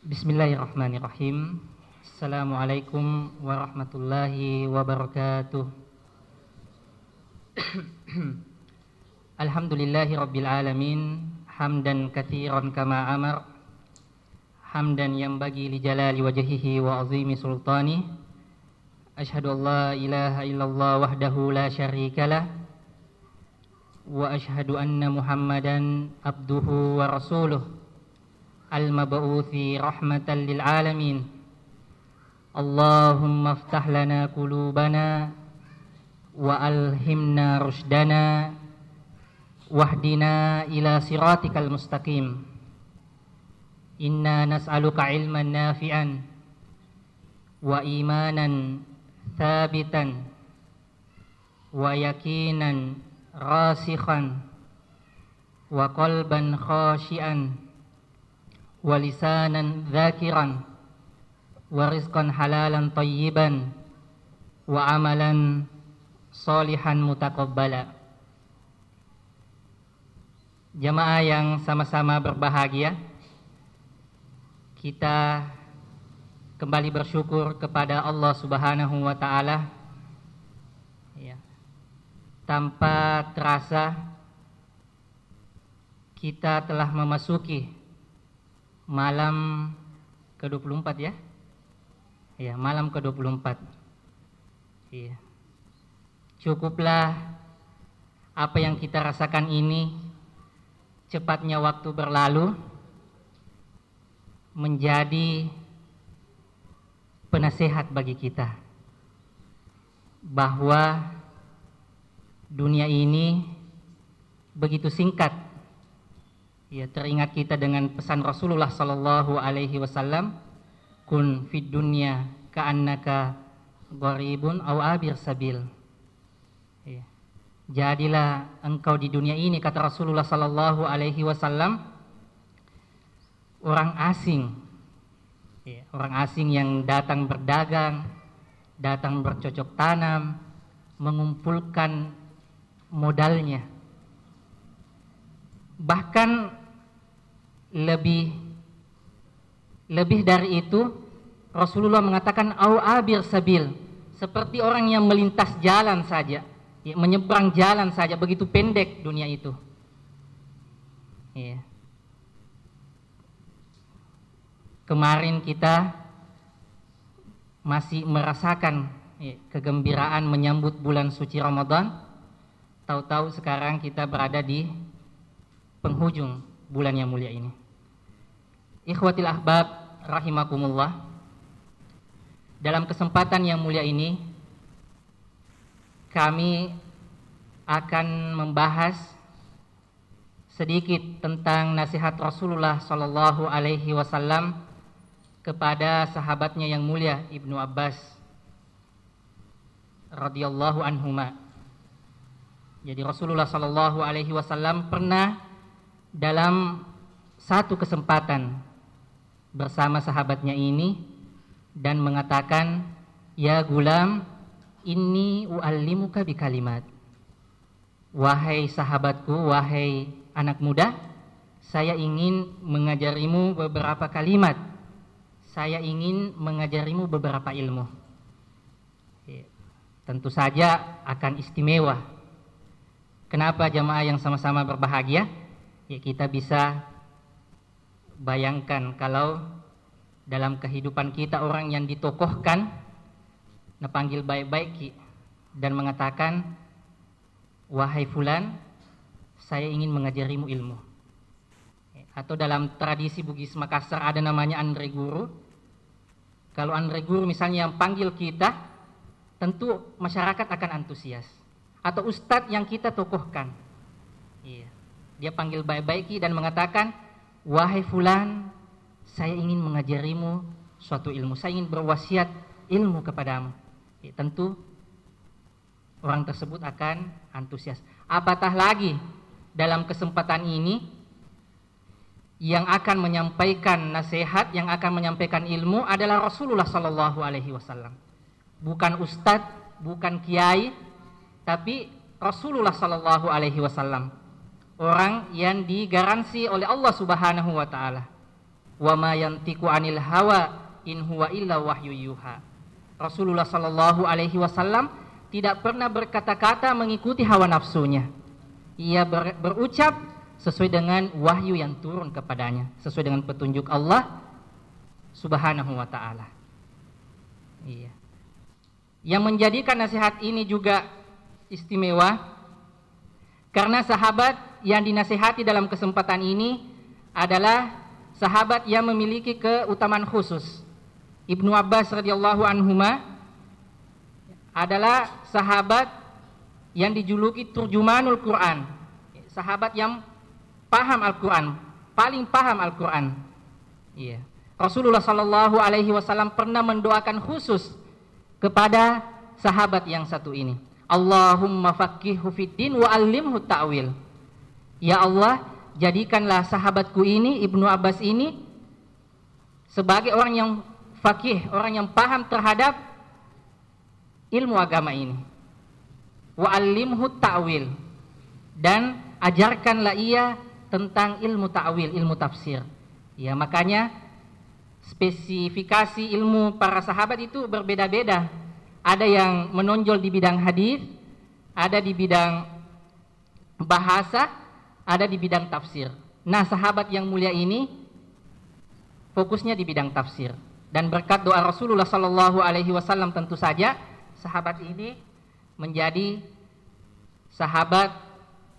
Bismillahirrahmanirrahim. Assalamualaikum warahmatullahi wabarakatuh. Alhamdulillahi rabbil alamin. Hamdan kathiran kama amar. Hamdan yang bagi li jalali wajhihi wa azimi sultani. Ashhadu an la ilaha illallah wahdahu la syarikalah. Wa ashhadu anna Muhammadan abduhu wa rasuluh. المبعوث رحمة للعالمين. اللهم افتح لنا قلوبنا وألهمنا رشدنا واهدنا إلى صراطك المستقيم. إنا نسألك علما نافعا وإيمانا ثابتا ويقينا راسخا وقلبا خاشئا ولسانا ذاكرا ورزقا حلالا طيبا وعملا صالحا متقبلا Jamaah yang sama-sama berbahagia Kita kembali bersyukur kepada Allah subhanahu wa ta'ala ya. Tanpa terasa Kita telah memasuki malam ke-24 ya. Ya, malam ke-24. Iya. Cukuplah apa yang kita rasakan ini cepatnya waktu berlalu menjadi penasehat bagi kita bahwa dunia ini begitu singkat Ya, teringat kita dengan pesan Rasulullah sallallahu alaihi wasallam, "Kun fid dunya ka'annaka gharibun aw abir sabil." Ya. Jadilah engkau di dunia ini kata Rasulullah sallallahu alaihi wasallam orang asing. Ya, orang asing yang datang berdagang, datang bercocok tanam, mengumpulkan modalnya. Bahkan lebih lebih dari itu Rasulullah mengatakan au abir sabil. Seperti orang yang melintas jalan saja ya, menyeberang jalan saja begitu pendek dunia itu. Ya. kemarin kita masih merasakan ya, kegembiraan menyambut bulan suci Ramadan. Tahu-tahu sekarang kita berada di penghujung bulan yang mulia ini Ikhwatil ahbab rahimakumullah. Dalam kesempatan yang mulia ini kami akan membahas sedikit tentang nasihat Rasulullah Shallallahu alaihi wasallam kepada sahabatnya yang mulia Ibnu Abbas radhiyallahu anhuma. Jadi Rasulullah Shallallahu alaihi wasallam pernah dalam satu kesempatan bersama sahabatnya ini dan mengatakan, "Ya gulam, ini u'allimuka bi kalimat." Wahai sahabatku, wahai anak muda, saya ingin mengajarimu beberapa kalimat. Saya ingin mengajarimu beberapa ilmu. Tentu saja akan istimewa. Kenapa jamaah yang sama-sama berbahagia? Ya kita bisa Bayangkan kalau dalam kehidupan kita orang yang ditokohkan panggil baik-baik dan mengatakan wahai fulan saya ingin mengajarimu ilmu. Atau dalam tradisi Bugis Makassar ada namanya Andre Guru. Kalau Andre Guru misalnya yang panggil kita tentu masyarakat akan antusias. Atau ustadz yang kita tokohkan. Iya. Dia panggil baik-baik dan mengatakan Wahai fulan, saya ingin mengajarimu suatu ilmu. Saya ingin berwasiat ilmu kepadamu. Ya, tentu orang tersebut akan antusias. Apatah lagi dalam kesempatan ini yang akan menyampaikan nasihat, yang akan menyampaikan ilmu adalah Rasulullah Sallallahu Alaihi Wasallam. Bukan ustadz, bukan kiai, tapi Rasulullah Sallallahu Alaihi Wasallam orang yang digaransi oleh Allah Subhanahu wa taala. wa ma yantiqu anil hawa in huwa illa wahyu yuha. Rasulullah sallallahu alaihi wasallam tidak pernah berkata-kata mengikuti hawa nafsunya. Ia ber, berucap sesuai dengan wahyu yang turun kepadanya, sesuai dengan petunjuk Allah Subhanahu wa taala. Iya. Yang menjadikan nasihat ini juga istimewa karena sahabat yang dinasihati dalam kesempatan ini adalah sahabat yang memiliki keutamaan khusus. Ibnu Abbas radhiyallahu anhuma adalah sahabat yang dijuluki turjumanul Quran. Sahabat yang paham Al-Quran, paling paham Al-Quran. Iya. Rasulullah Shallallahu Alaihi Wasallam pernah mendoakan khusus kepada sahabat yang satu ini. Allahumma faqihu fiddin wa alimhu ta'wil. Ya Allah, jadikanlah sahabatku ini, Ibnu Abbas ini sebagai orang yang fakih, orang yang paham terhadap ilmu agama ini. Wa alimhu ta'wil. Dan ajarkanlah ia tentang ilmu ta'wil, ilmu tafsir. Ya, makanya spesifikasi ilmu para sahabat itu berbeda-beda ada yang menonjol di bidang hadis, ada di bidang bahasa, ada di bidang tafsir. Nah, sahabat yang mulia ini fokusnya di bidang tafsir. Dan berkat doa Rasulullah Sallallahu Alaihi Wasallam tentu saja sahabat ini menjadi sahabat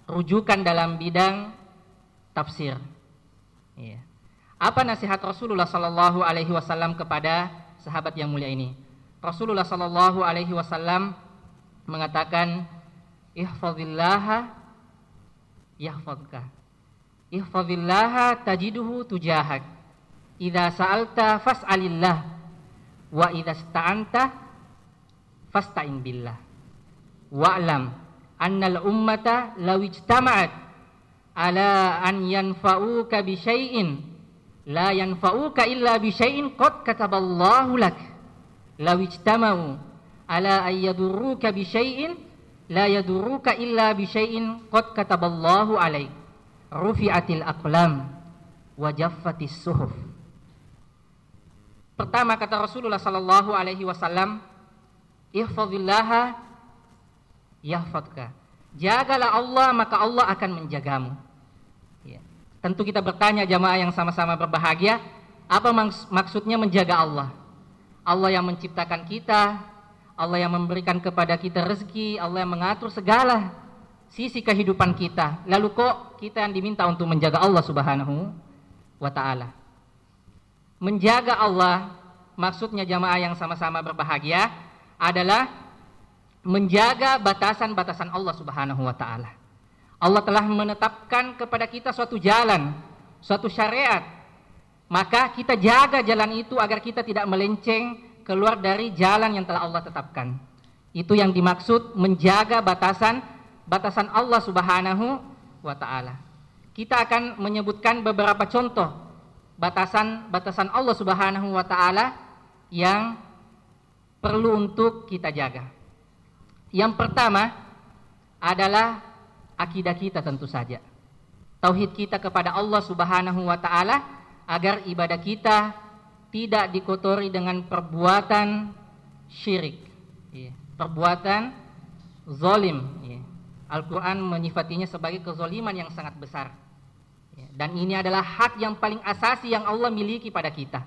rujukan dalam bidang tafsir. Iya. Apa nasihat Rasulullah Sallallahu Alaihi Wasallam kepada sahabat yang mulia ini? Rasulullah sallallahu alaihi wasallam mengatakan ihfazillaha yahfazka. Ihfazillaha tajiduhu tujahak. Idza sa'alta fas'alillah wa idza sta'anta fasta'in billah. Wa'lam annal ummata law ijtama'at ala an yanfa'uka bi syai'in la yanfa'uka illa bi syai'in qad kataballahu lak law ijtama'u ala ayyadurruka bi syai'in la yadurruka illa bi syai'in qad kataballahu alaik rufi'atil aqlam wa jaffatis suhuf Pertama kata Rasulullah sallallahu alaihi wasallam ihfazillaha yahfadka Jagalah Allah maka Allah akan menjagamu. Ya. Tentu kita bertanya jamaah yang sama-sama berbahagia, apa maksudnya menjaga Allah? Allah yang menciptakan kita, Allah yang memberikan kepada kita rezeki, Allah yang mengatur segala sisi kehidupan kita. Lalu kok kita yang diminta untuk menjaga Allah Subhanahu wa taala? Menjaga Allah maksudnya jamaah yang sama-sama berbahagia adalah menjaga batasan-batasan Allah Subhanahu wa taala. Allah telah menetapkan kepada kita suatu jalan, suatu syariat maka kita jaga jalan itu agar kita tidak melenceng keluar dari jalan yang telah Allah tetapkan. Itu yang dimaksud menjaga batasan batasan Allah Subhanahu wa taala. Kita akan menyebutkan beberapa contoh batasan-batasan Allah Subhanahu wa taala yang perlu untuk kita jaga. Yang pertama adalah akidah kita tentu saja. Tauhid kita kepada Allah Subhanahu wa taala agar ibadah kita tidak dikotori dengan perbuatan syirik, ya. perbuatan zolim. Ya. Al-Quran menyifatinya sebagai kezoliman yang sangat besar. Ya. Dan ini adalah hak yang paling asasi yang Allah miliki pada kita.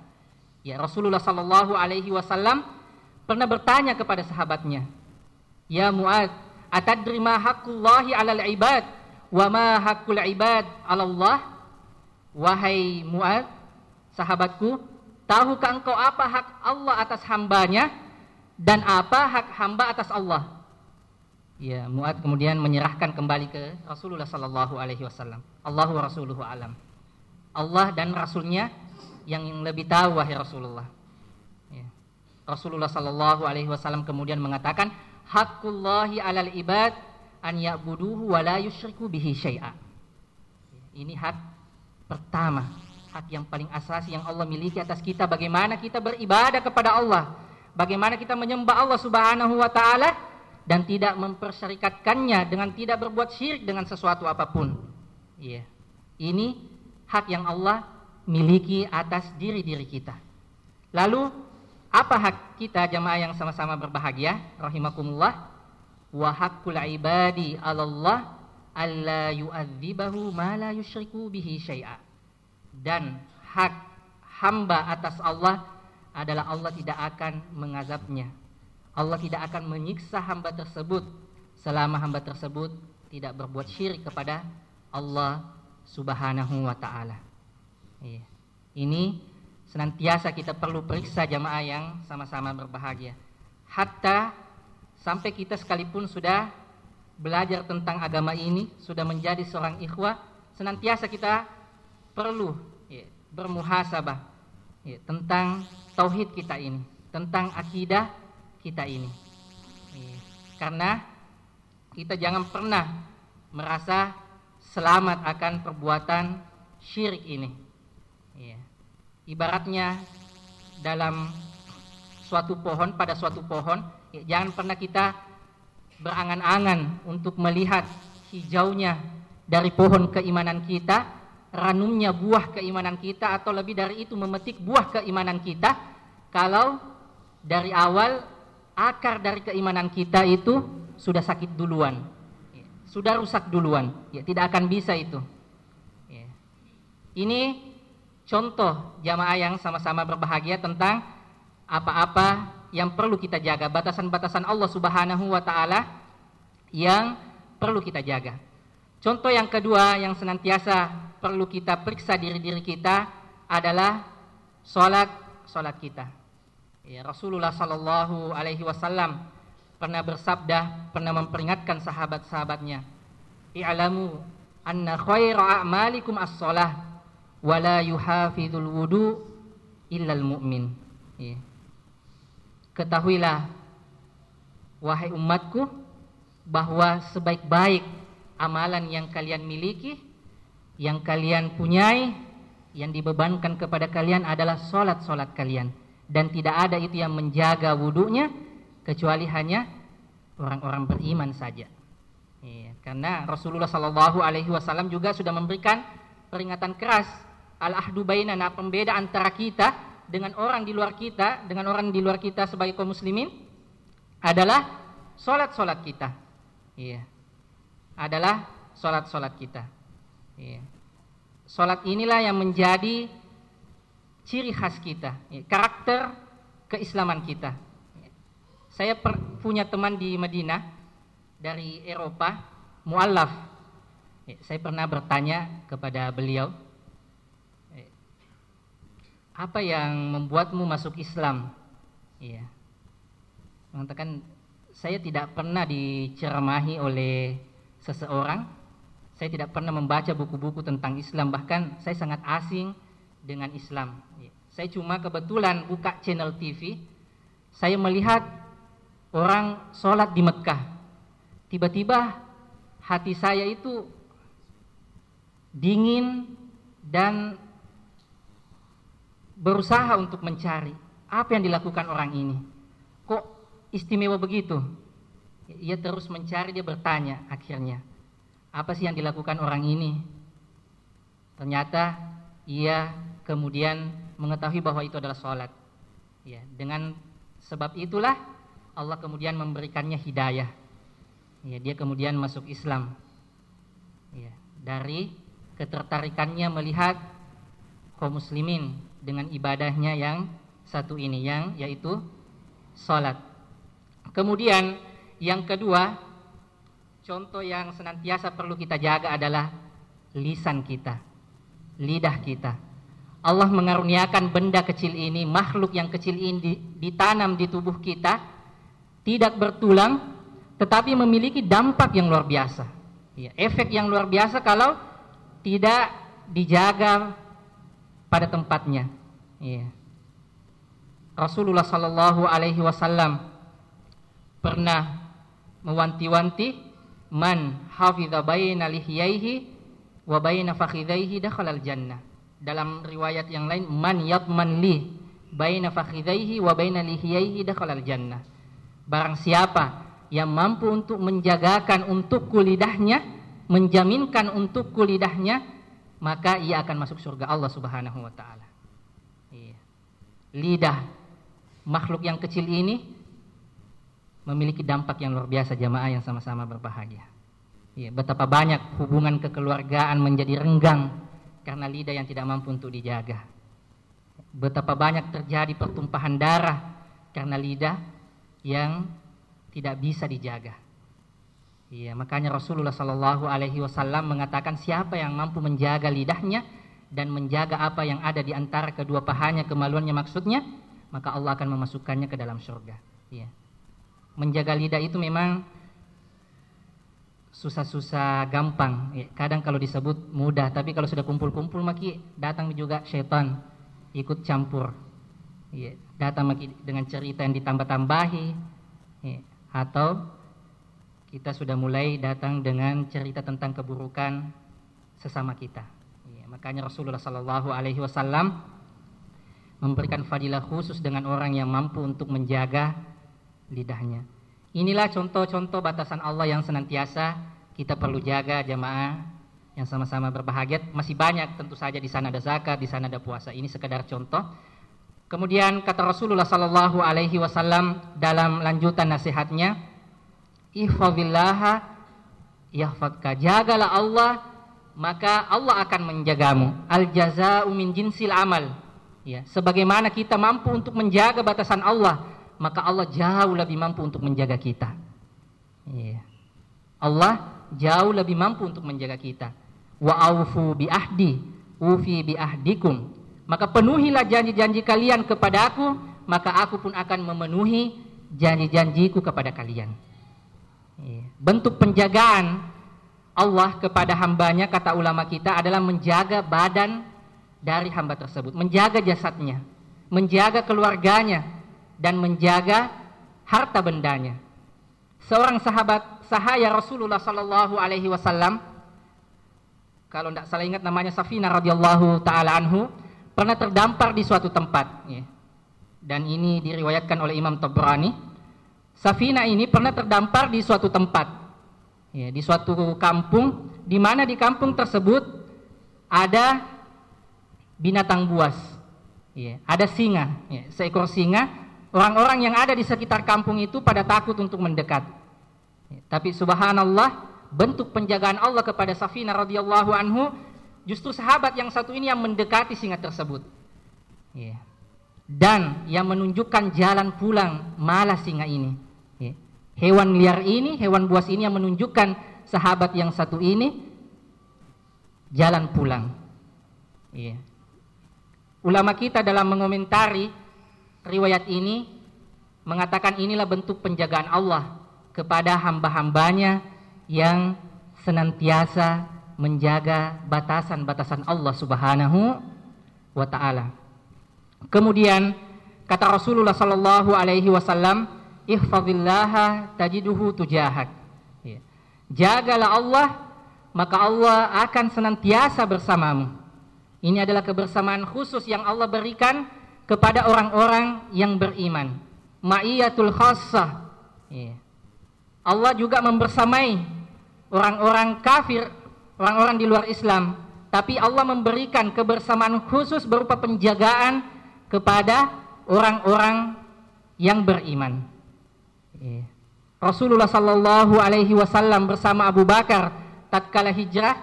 Ya, Rasulullah Shallallahu Alaihi Wasallam pernah bertanya kepada sahabatnya, Ya Muad, atadri ma hakullahi alal ibad, wa ma hakul ibad Allah? Wahai Muad, sahabatku, tahukah engkau apa hak Allah atas hambanya dan apa hak hamba atas Allah? Ya, Muad kemudian menyerahkan kembali ke Rasulullah Sallallahu Alaihi Wasallam. Allahu Rasuluhu alam. Allah dan Rasulnya yang lebih tahu wahai Rasulullah. Ya. Rasulullah Sallallahu Alaihi Wasallam kemudian mengatakan, Hakullahi alal ibad an ya'buduhu wa la yushriku bihi syai'a. Ini hak pertama hak yang paling asasi yang Allah miliki atas kita bagaimana kita beribadah kepada Allah bagaimana kita menyembah Allah Subhanahu wa taala dan tidak mempersyarikatkannya dengan tidak berbuat syirik dengan sesuatu apa pun iya ini hak yang Allah miliki atas diri-diri kita. Lalu apa hak kita jamaah yang sama-sama berbahagia rahimakumullah? Wa haqqul ibadi 'alallah alla yu'adzibahu ma la yusyriku bihi syai'a. Dan hak hamba atas Allah adalah Allah tidak akan mengazabnya. Allah tidak akan menyiksa hamba tersebut selama hamba tersebut tidak berbuat syirik kepada Allah Subhanahu wa taala. Iya. Ini senantiasa kita perlu periksa jamaah yang sama-sama berbahagia. Hatta sampai kita sekalipun sudah belajar tentang agama ini, sudah menjadi seorang ikhwah, senantiasa kita perlu ya, bermuhasabah ya, tentang tauhid kita ini, tentang akidah kita ini. Ya, karena kita jangan pernah merasa selamat akan perbuatan syirik ini. Ya. Ibaratnya dalam suatu pohon pada suatu pohon, ya, jangan pernah kita berangan-angan untuk melihat hijaunya dari pohon keimanan kita, ranumnya buah keimanan kita atau lebih dari itu memetik buah keimanan kita kalau dari awal akar dari keimanan kita itu sudah sakit duluan sudah rusak duluan. Ya, tidak akan bisa itu. Ya. Ini contoh jamaah yang sama-sama berbahagia tentang apa-apa yang perlu kita jaga, batasan-batasan Allah Subhanahu wa taala yang perlu kita jaga. Contoh yang kedua yang senantiasa perlu kita periksa diri-diri kita adalah sholat sholat kita. Ya, Rasulullah Sallallahu Alaihi Wasallam pernah bersabda, pernah memperingatkan sahabat-sahabatnya, "I'lamu anna khaira a'malikum as-shalah wa la yuhafizul wudu illal mu'min." Ya. Ketahuilah wahai umatku bahwa sebaik-baik amalan yang kalian miliki, yang kalian punyai, yang dibebankan kepada kalian adalah solat-solat kalian dan tidak ada itu yang menjaga wudhunya kecuali hanya orang-orang beriman saja. Ya, karena Rasulullah Shallallahu Alaihi Wasallam juga sudah memberikan peringatan keras al-ahdu bainana pembeda antara kita dengan orang di luar kita dengan orang di luar kita sebagai kaum muslimin adalah solat solat kita. Iya. Adalah solat solat kita. Iya. Solat inilah yang menjadi ciri khas kita, ya, karakter keislaman kita. Saya per, punya teman di Madinah dari Eropa, mualaf. Ya, saya pernah bertanya kepada beliau, eh, apa yang membuatmu masuk Islam? Iya. Mengatakan saya tidak pernah diceramahi oleh seseorang. Saya tidak pernah membaca buku-buku tentang Islam, bahkan saya sangat asing dengan Islam. Iya. Saya cuma kebetulan buka channel TV, saya melihat orang sholat di Mekah. Tiba-tiba hati saya itu dingin dan berusaha untuk mencari apa yang dilakukan orang ini. Kok istimewa begitu? Ia terus mencari, dia bertanya akhirnya, apa sih yang dilakukan orang ini? Ternyata ia kemudian mengetahui bahwa itu adalah sholat. Ya, dengan sebab itulah Allah kemudian memberikannya hidayah. Ya, dia kemudian masuk Islam. Ya, dari ketertarikannya melihat kaum muslimin dengan ibadahnya yang satu ini yang yaitu salat. Kemudian yang kedua, contoh yang senantiasa perlu kita jaga adalah lisan kita, lidah kita. Allah mengaruniakan benda kecil ini, makhluk yang kecil ini ditanam di tubuh kita tidak bertulang tetapi memiliki dampak yang luar biasa. Ya, efek yang luar biasa kalau tidak dijaga pada tempatnya. Ya. Rasulullah Shallallahu Alaihi Wasallam pernah mewanti-wanti man hafidha baina lihiyaihi wa baina fakhidaihi dakhala jannah. Dalam riwayat yang lain man yadman li baina fakhidaihi wa baina lihiyaihi dakhala jannah Barang siapa yang mampu untuk menjagakan untuk kulidahnya, menjaminkan untuk kulidahnya, maka ia akan masuk surga Allah Subhanahu wa taala. Iya. Lidah makhluk yang kecil ini memiliki dampak yang luar biasa jamaah yang sama-sama berbahagia. Iya, betapa banyak hubungan kekeluargaan menjadi renggang karena lidah yang tidak mampu untuk dijaga. Betapa banyak terjadi pertumpahan darah karena lidah yang tidak bisa dijaga. Iya, makanya Rasulullah Shallallahu Alaihi Wasallam mengatakan siapa yang mampu menjaga lidahnya dan menjaga apa yang ada di antara kedua pahanya kemaluannya maksudnya, maka Allah akan memasukkannya ke dalam surga. Iya menjaga lidah itu memang susah-susah gampang. Ya, kadang kalau disebut mudah, tapi kalau sudah kumpul-kumpul maki datang juga setan ikut campur. Ya, datang maki dengan cerita yang ditambah-tambahi ya, atau kita sudah mulai datang dengan cerita tentang keburukan sesama kita. Ya, makanya Rasulullah Shallallahu Alaihi Wasallam memberikan fadilah khusus dengan orang yang mampu untuk menjaga lidahnya. Inilah contoh-contoh batasan Allah yang senantiasa kita perlu jaga jamaah yang sama-sama berbahagia. Masih banyak tentu saja di sana ada zakat, di sana ada puasa. Ini sekedar contoh. Kemudian kata Rasulullah Sallallahu Alaihi Wasallam dalam lanjutan nasihatnya, ihfazillaha. Jagalah Allah, maka Allah akan menjagamu. Al jazau min jinsil amal. Ya, sebagaimana kita mampu untuk menjaga batasan Allah, maka Allah jauh lebih mampu untuk menjaga kita. Yeah. Allah jauh lebih mampu untuk menjaga kita. Wa aufu bi ahdi, ufi bi ahdikum. Maka penuhilah janji-janji kalian kepada aku, maka aku pun akan memenuhi janji-janjiku kepada kalian. Yeah. Bentuk penjagaan Allah kepada hambanya, kata ulama kita, adalah menjaga badan dari hamba tersebut, menjaga jasadnya, menjaga keluarganya, dan menjaga harta bendanya. Seorang sahabat sahaya Rasulullah Sallallahu Alaihi Wasallam, kalau tidak salah ingat namanya Safina radhiyallahu taala anhu, pernah terdampar di suatu tempat. Ya. Dan ini diriwayatkan oleh Imam Tabrani. Safina ini pernah terdampar di suatu tempat, ya, di suatu kampung, di mana di kampung tersebut ada binatang buas, ya, ada singa, ya, seekor singa Orang-orang yang ada di sekitar kampung itu pada takut untuk mendekat. Tapi subhanallah, bentuk penjagaan Allah kepada Safina radhiyallahu anhu justru sahabat yang satu ini yang mendekati singa tersebut. Dan yang menunjukkan jalan pulang malah singa ini. Hewan liar ini, hewan buas ini yang menunjukkan sahabat yang satu ini jalan pulang. Ulama kita dalam mengomentari riwayat ini mengatakan inilah bentuk penjagaan Allah kepada hamba-hambanya yang senantiasa menjaga batasan-batasan Allah Subhanahu wa taala. Kemudian kata Rasulullah sallallahu alaihi wasallam, "Ihfazillaha tajiduhu tujahak." Ya. Jagalah Allah, maka Allah akan senantiasa bersamamu. Ini adalah kebersamaan khusus yang Allah berikan kepada orang-orang yang beriman. Ma'iyatul khassah. Iya. Allah juga membersamai orang-orang kafir, orang-orang di luar Islam. Tapi Allah memberikan kebersamaan khusus berupa penjagaan kepada orang-orang yang beriman. Iya. Rasulullah Sallallahu Alaihi Wasallam bersama Abu Bakar tatkala hijrah.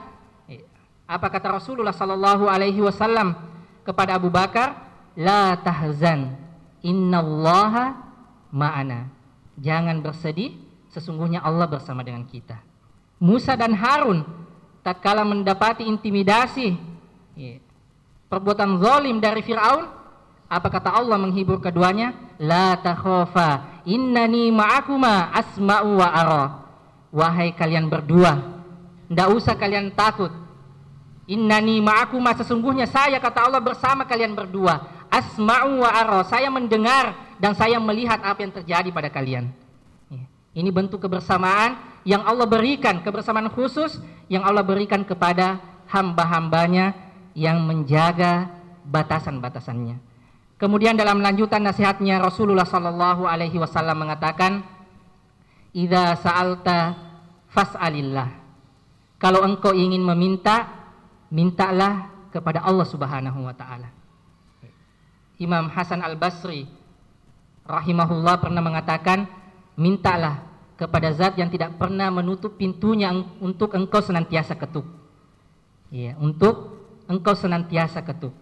Iya. Apa kata Rasulullah Sallallahu Alaihi Wasallam kepada Abu Bakar? La tahzan. Innallaha ma'ana. Jangan bersedih sesungguhnya Allah bersama dengan kita. Musa dan Harun tatkala mendapati intimidasi ya, perbuatan zalim dari Firaun apa kata Allah menghibur keduanya? La takhafa innani ma'akuma asma'u wa ara. Wahai kalian berdua ndak usah kalian takut. Innani ma'akuma sesungguhnya saya kata Allah bersama kalian berdua asma'u wa ara. Saya mendengar dan saya melihat apa yang terjadi pada kalian. Ya. Ini bentuk kebersamaan yang Allah berikan, kebersamaan khusus yang Allah berikan kepada hamba-hambanya yang menjaga batasan-batasannya. Kemudian dalam lanjutan nasihatnya Rasulullah Sallallahu Alaihi Wasallam mengatakan, "Ida sa'alta fas'alillah." Kalau engkau ingin meminta, mintalah kepada Allah Subhanahu wa taala. Imam Hasan Al-Basri rahimahullah pernah mengatakan, mintalah kepada zat yang tidak pernah menutup pintunya untuk engkau senantiasa ketuk. Ya, untuk engkau senantiasa ketuk.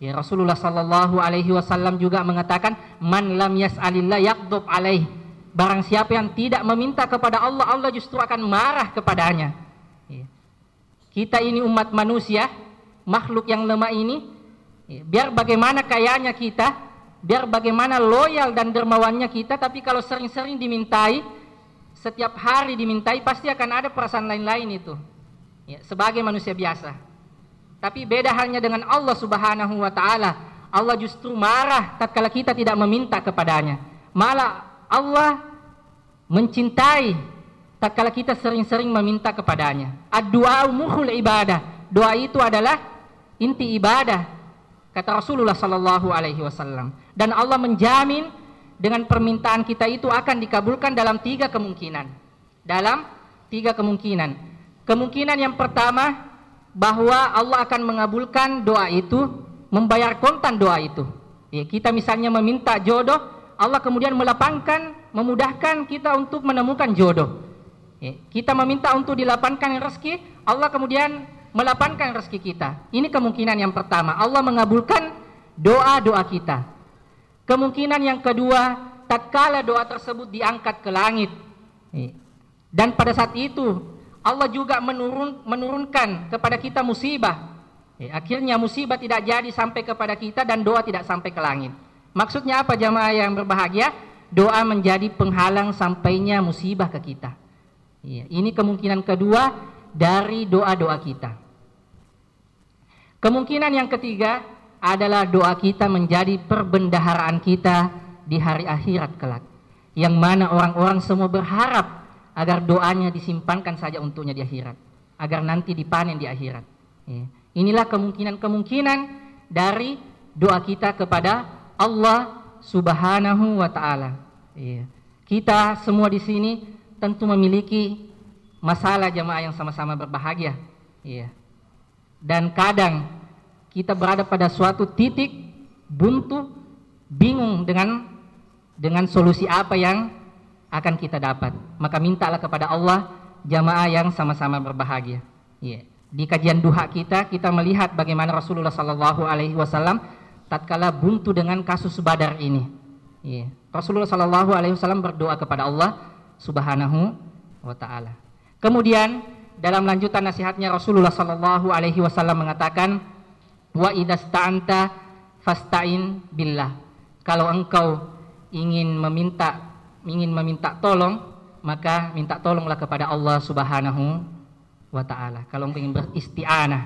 Ya, Rasulullah sallallahu alaihi wasallam juga mengatakan, "Man lam yaqdub alaih." Barang siapa yang tidak meminta kepada Allah, Allah justru akan marah kepadanya. Ya. Kita ini umat manusia, makhluk yang lemah ini, biar bagaimana kayanya kita, biar bagaimana loyal dan dermawannya kita, tapi kalau sering-sering dimintai, setiap hari dimintai, pasti akan ada perasaan lain-lain itu. Ya, sebagai manusia biasa. Tapi beda halnya dengan Allah Subhanahu wa taala. Allah justru marah tatkala kita tidak meminta kepadanya. Malah Allah mencintai tatkala kita sering-sering meminta kepadanya. Ad-du'a ibadah. Doa itu adalah inti ibadah. Kata Rasulullah sallallahu alaihi wasallam. Dan Allah menjamin dengan permintaan kita itu akan dikabulkan dalam tiga kemungkinan. Dalam tiga kemungkinan. Kemungkinan yang pertama bahwa Allah akan mengabulkan doa itu, membayar kontan doa itu. Ya, kita misalnya meminta jodoh, Allah kemudian melapangkan, memudahkan kita untuk menemukan jodoh. Ya, kita meminta untuk dilapangkan rezeki, Allah kemudian melapangkan rezeki kita. Ini kemungkinan yang pertama. Allah mengabulkan doa-doa kita. Kemungkinan yang kedua, tatkala doa tersebut diangkat ke langit. Dan pada saat itu Allah juga menurun, menurunkan kepada kita musibah. Ya, akhirnya musibah tidak jadi sampai kepada kita dan doa tidak sampai ke langit. Maksudnya apa jamaah yang berbahagia? Doa menjadi penghalang sampainya musibah ke kita. Ya, ini kemungkinan kedua dari doa-doa kita. Kemungkinan yang ketiga adalah doa kita menjadi perbendaharaan kita di hari akhirat kelak. Yang mana orang-orang semua berharap agar doanya disimpankan saja untuknya di akhirat. Agar nanti dipanen di akhirat. Ya. Inilah kemungkinan-kemungkinan dari doa kita kepada Allah Subhanahu wa taala. Iya. Kita semua di sini tentu memiliki masalah jemaah yang sama-sama berbahagia. Iya. Dan kadang kita berada pada suatu titik buntu, bingung dengan dengan solusi apa yang akan kita dapat. Maka mintalah kepada Allah jamaah yang sama-sama berbahagia. Iya. Di kajian duha kita kita melihat bagaimana Rasulullah Sallallahu Alaihi Wasallam tatkala buntu dengan kasus Badar ini. Ya. Rasulullah Shallallahu Alaihi Wasallam berdoa kepada Allah Subhanahu wa Taala. Kemudian dalam lanjutan nasihatnya Rasulullah Shallallahu Alaihi Wasallam mengatakan, wa idasta'anta fasta'in billah. Kalau engkau ingin meminta ingin meminta tolong, maka minta tolonglah kepada Allah Subhanahu wa taala. Kalau engkau ingin beristi'anah,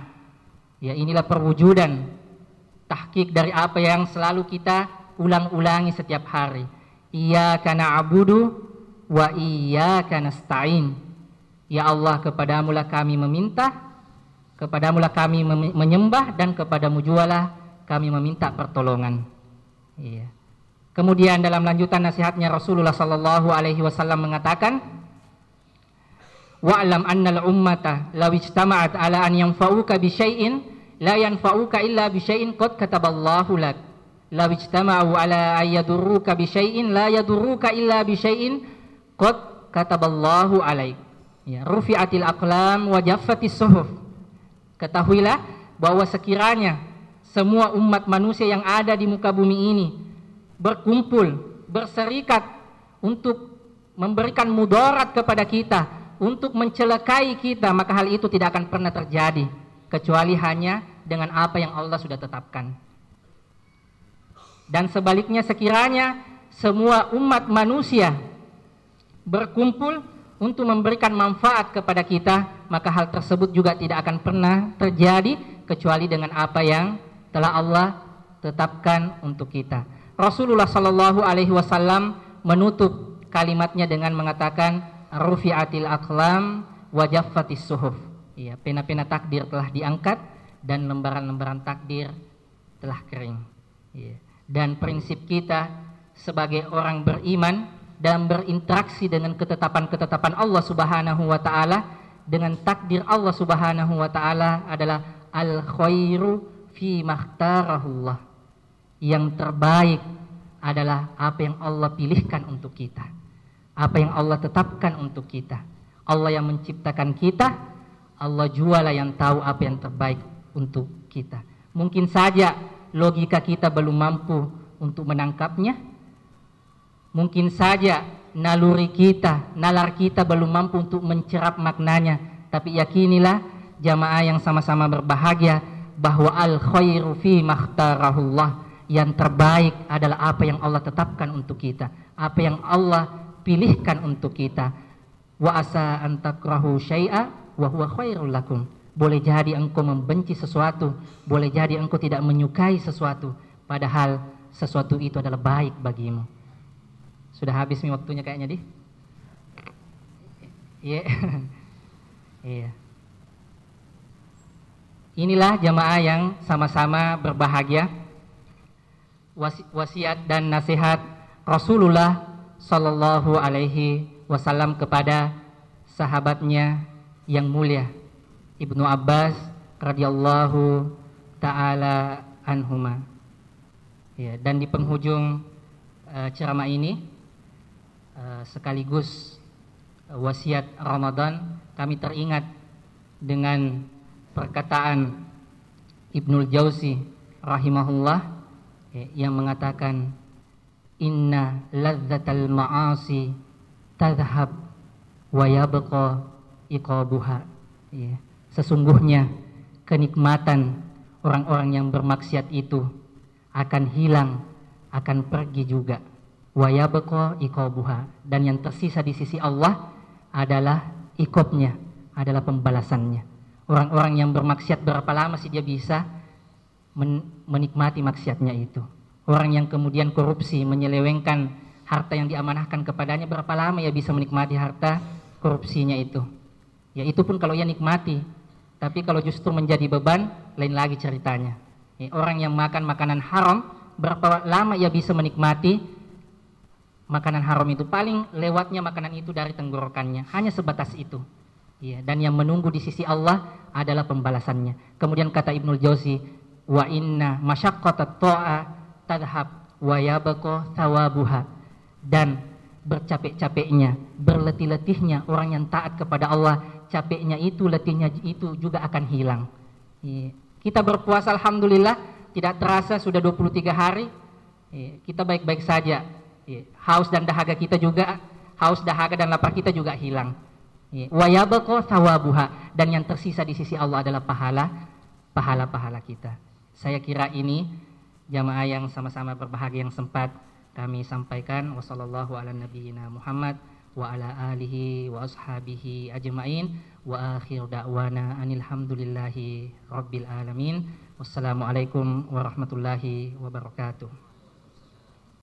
ya inilah perwujudan tahkik dari apa yang selalu kita ulang-ulangi setiap hari. Iya karena abudu wa iya karena stain. Ya Allah kepadamu lah kami meminta, kepadamu lah kami menyembah dan kepadamu jualah kami meminta pertolongan. Iya. Kemudian dalam lanjutan nasihatnya Rasulullah sallallahu alaihi wasallam mengatakan, "Wa'lam anna al-ummata law ijtama'at ala an yanfa'uka bi syai'in la yanfa'uka illa bi syai'in qad kataballahu lak law ijtama'u ala ayyadurruka bi syai'in la yadurruka illa bi syai'in qad kataballahu alaik ya rufi'atil aqlam wa jaffatis suhuf ketahuilah bahwa sekiranya semua umat manusia yang ada di muka bumi ini berkumpul berserikat untuk memberikan mudarat kepada kita untuk mencelakai kita maka hal itu tidak akan pernah terjadi kecuali hanya dengan apa yang Allah sudah tetapkan. Dan sebaliknya sekiranya semua umat manusia berkumpul untuk memberikan manfaat kepada kita, maka hal tersebut juga tidak akan pernah terjadi kecuali dengan apa yang telah Allah tetapkan untuk kita. Rasulullah Shallallahu Alaihi Wasallam menutup kalimatnya dengan mengatakan rufiatil aklam wajafatis suhuf Iya, pena-pena takdir telah diangkat dan lembaran-lembaran takdir telah kering. Iya. Dan prinsip kita sebagai orang beriman dan berinteraksi dengan ketetapan-ketetapan Allah Subhanahu wa taala dengan takdir Allah Subhanahu wa taala adalah al khairu fi makhtarahullah. Yang terbaik adalah apa yang Allah pilihkan untuk kita. Apa yang Allah tetapkan untuk kita. Allah yang menciptakan kita, Allah jualah yang tahu apa yang terbaik untuk kita. Mungkin saja logika kita belum mampu untuk menangkapnya. Mungkin saja naluri kita, nalar kita belum mampu untuk mencerap maknanya. Tapi yakinilah jamaah yang sama-sama berbahagia bahwa al khairu fi makhtarahullah yang terbaik adalah apa yang Allah tetapkan untuk kita, apa yang Allah pilihkan untuk kita. Wa asa antakrahu syai'a wa huwa khairul lakum. Boleh jadi engkau membenci sesuatu, boleh jadi engkau tidak menyukai sesuatu, padahal sesuatu itu adalah baik bagimu. Sudah habis nih waktunya kayaknya di. Iya. Iya. Inilah jamaah yang sama-sama berbahagia wasiat dan nasihat Rasulullah Sallallahu Alaihi Wasallam kepada sahabatnya yang mulia Ibnu Abbas radhiyallahu taala anhuma. Ya, dan di penghujung uh, ceramah ini sekaligus uh, wasiat Ramadan kami teringat dengan perkataan Ibnul Jauzi rahimahullah ya, yang mengatakan inna ladzatal ma'asi tadhhab wa yabqa iqabuha ya. sesungguhnya kenikmatan orang-orang yang bermaksiat itu akan hilang akan pergi juga wa yabqa iqabuha dan yang tersisa di sisi Allah adalah ikobnya adalah pembalasannya orang-orang yang bermaksiat berapa lama sih dia bisa menikmati maksiatnya itu. Orang yang kemudian korupsi, menyelewengkan harta yang diamanahkan kepadanya, berapa lama ya bisa menikmati harta korupsinya itu? Ya itu pun kalau ia nikmati. Tapi kalau justru menjadi beban, lain lagi ceritanya. Ya, orang yang makan makanan haram, berapa lama ia bisa menikmati makanan haram itu? Paling lewatnya makanan itu dari tenggorokannya, hanya sebatas itu. Ya, dan yang menunggu di sisi Allah adalah pembalasannya. Kemudian kata Ibnul Jauzi, wa inna masyaqqata ta'a tadhab wa yabqa thawabuha dan bercapek-capeknya, berletih-letihnya orang yang taat kepada Allah, capeknya itu, letihnya itu juga akan hilang. Iya. Kita berpuasa alhamdulillah tidak terasa sudah 23 hari. Iya. Kita baik-baik saja. Iya. Haus dan dahaga kita juga, haus dahaga dan lapar kita juga hilang. Wa yabqa dan yang tersisa di sisi Allah adalah pahala pahala-pahala kita. Saya kira ini jamaah yang sama-sama berbahagia yang sempat kami sampaikan wasallallahu ala nabiyina Muhammad wa ala alihi wa ashabihi ajmain wa akhir da'wana anil hamdulillahi rabbil alamin wassalamualaikum warahmatullahi wabarakatuh